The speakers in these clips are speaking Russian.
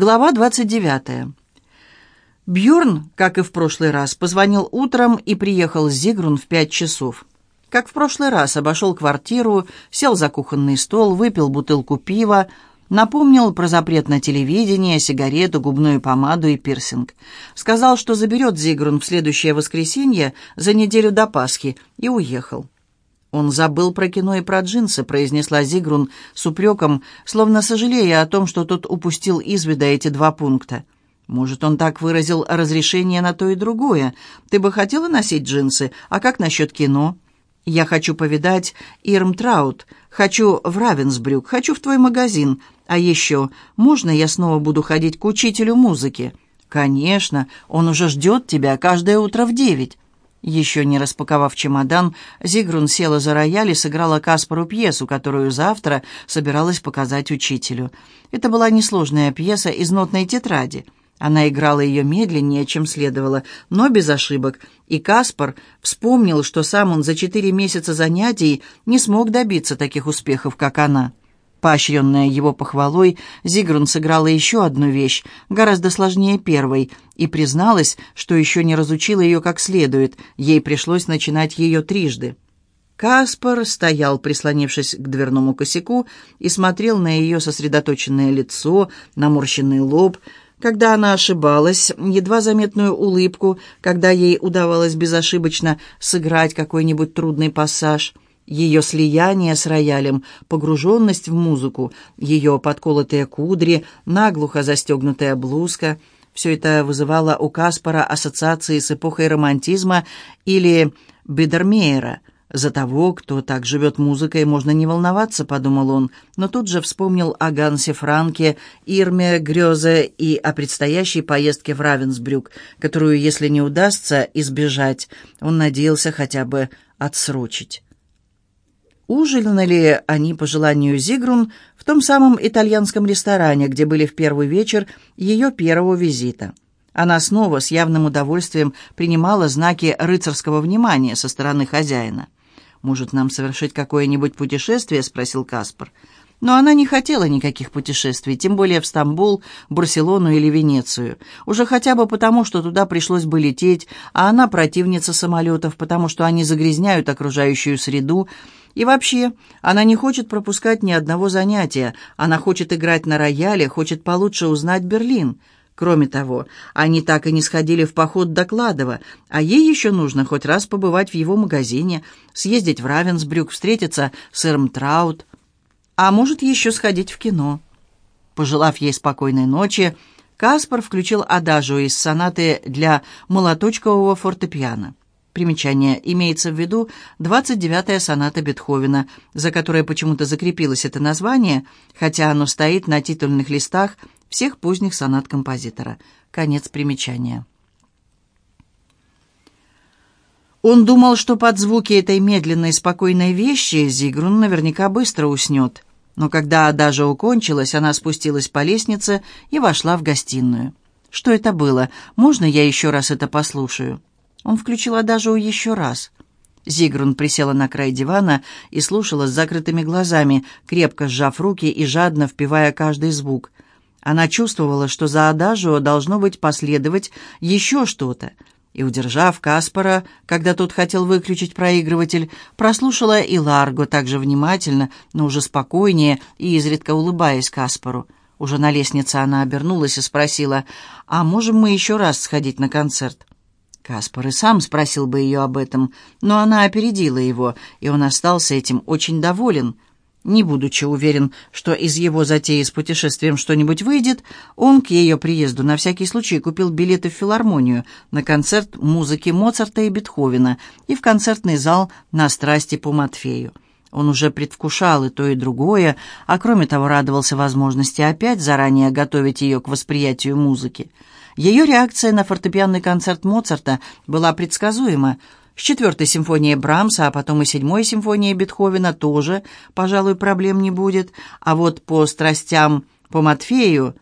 Глава 29. Бьорн, как и в прошлый раз, позвонил утром и приехал с Зигрун в пять часов. Как в прошлый раз, обошел квартиру, сел за кухонный стол, выпил бутылку пива, напомнил про запрет на телевидение, сигарету, губную помаду и пирсинг. Сказал, что заберет Зигрун в следующее воскресенье за неделю до Пасхи, и уехал. «Он забыл про кино и про джинсы», — произнесла Зигрун с упреком, словно сожалея о том, что тот упустил из вида эти два пункта. «Может, он так выразил разрешение на то и другое. Ты бы хотела носить джинсы? А как насчет кино?» «Я хочу повидать Ирм Траут. Хочу в Равенсбрюк. Хочу в твой магазин. А еще, можно я снова буду ходить к учителю музыки?» «Конечно. Он уже ждет тебя каждое утро в девять». Еще не распаковав чемодан, Зигрун села за рояль и сыграла Каспару пьесу, которую завтра собиралась показать учителю. Это была несложная пьеса из нотной тетради. Она играла ее медленнее, чем следовало, но без ошибок, и Каспар вспомнил, что сам он за четыре месяца занятий не смог добиться таких успехов, как она. Поощренная его похвалой, Зигрун сыграла еще одну вещь, гораздо сложнее первой, и призналась, что еще не разучила ее как следует, ей пришлось начинать ее трижды. Каспар стоял, прислонившись к дверному косяку, и смотрел на ее сосредоточенное лицо, наморщенный лоб, когда она ошибалась, едва заметную улыбку, когда ей удавалось безошибочно сыграть какой-нибудь трудный пассаж — ее слияние с роялем, погруженность в музыку, ее подколотые кудри, наглухо застегнутая блузка — все это вызывало у Каспара ассоциации с эпохой романтизма или Бидермейера. «За того, кто так живет музыкой, можно не волноваться», — подумал он, но тут же вспомнил о Гансе Франке, Ирме Грёзе и о предстоящей поездке в Равенсбрюк, которую, если не удастся избежать, он надеялся хотя бы отсрочить. Ужинали они по желанию Зигрун в том самом итальянском ресторане, где были в первый вечер ее первого визита. Она снова с явным удовольствием принимала знаки рыцарского внимания со стороны хозяина. «Может, нам совершить какое-нибудь путешествие?» — спросил Каспар. Но она не хотела никаких путешествий, тем более в Стамбул, Барселону или Венецию. Уже хотя бы потому, что туда пришлось бы лететь, а она противница самолетов, потому что они загрязняют окружающую среду, и вообще, она не хочет пропускать ни одного занятия. Она хочет играть на рояле, хочет получше узнать Берлин. Кроме того, они так и не сходили в поход до Кладова, а ей еще нужно хоть раз побывать в его магазине, съездить в Равенсбрюк, встретиться с Эрм Траут, а может еще сходить в кино. Пожелав ей спокойной ночи, Каспар включил адажу из сонаты для молоточкового фортепиано. Примечание. Имеется в виду 29-я соната Бетховена, за которой почему-то закрепилось это название, хотя оно стоит на титульных листах всех поздних сонат композитора. Конец примечания. Он думал, что под звуки этой медленной, спокойной вещи Зигрун наверняка быстро уснет. Но когда Адажа укончилась, она спустилась по лестнице и вошла в гостиную. «Что это было? Можно я еще раз это послушаю?» Он включил Адажу еще раз. Зигрун присела на край дивана и слушала с закрытыми глазами, крепко сжав руки и жадно впивая каждый звук. Она чувствовала, что за Адажио должно быть последовать еще что-то, и, удержав Каспара, когда тот хотел выключить проигрыватель, прослушала и Ларго также внимательно, но уже спокойнее и изредка улыбаясь Каспару. Уже на лестнице она обернулась и спросила, «А можем мы еще раз сходить на концерт?» Каспар и сам спросил бы ее об этом, но она опередила его, и он остался этим очень доволен. Не будучи уверен, что из его затеи с путешествием что-нибудь выйдет, он к ее приезду на всякий случай купил билеты в филармонию на концерт музыки Моцарта и Бетховена и в концертный зал на страсти по Матфею. Он уже предвкушал и то, и другое, а кроме того радовался возможности опять заранее готовить ее к восприятию музыки. Ее реакция на фортепианный концерт Моцарта была предсказуема. С четвертой симфонией Брамса, а потом и седьмой симфонией Бетховена тоже, пожалуй, проблем не будет. А вот по страстям по Матфею...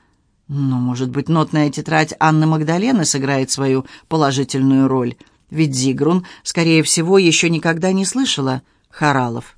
Ну, может быть, нотная тетрадь Анны Магдалены сыграет свою положительную роль. Ведь Зигрун, скорее всего, еще никогда не слышала хоралов.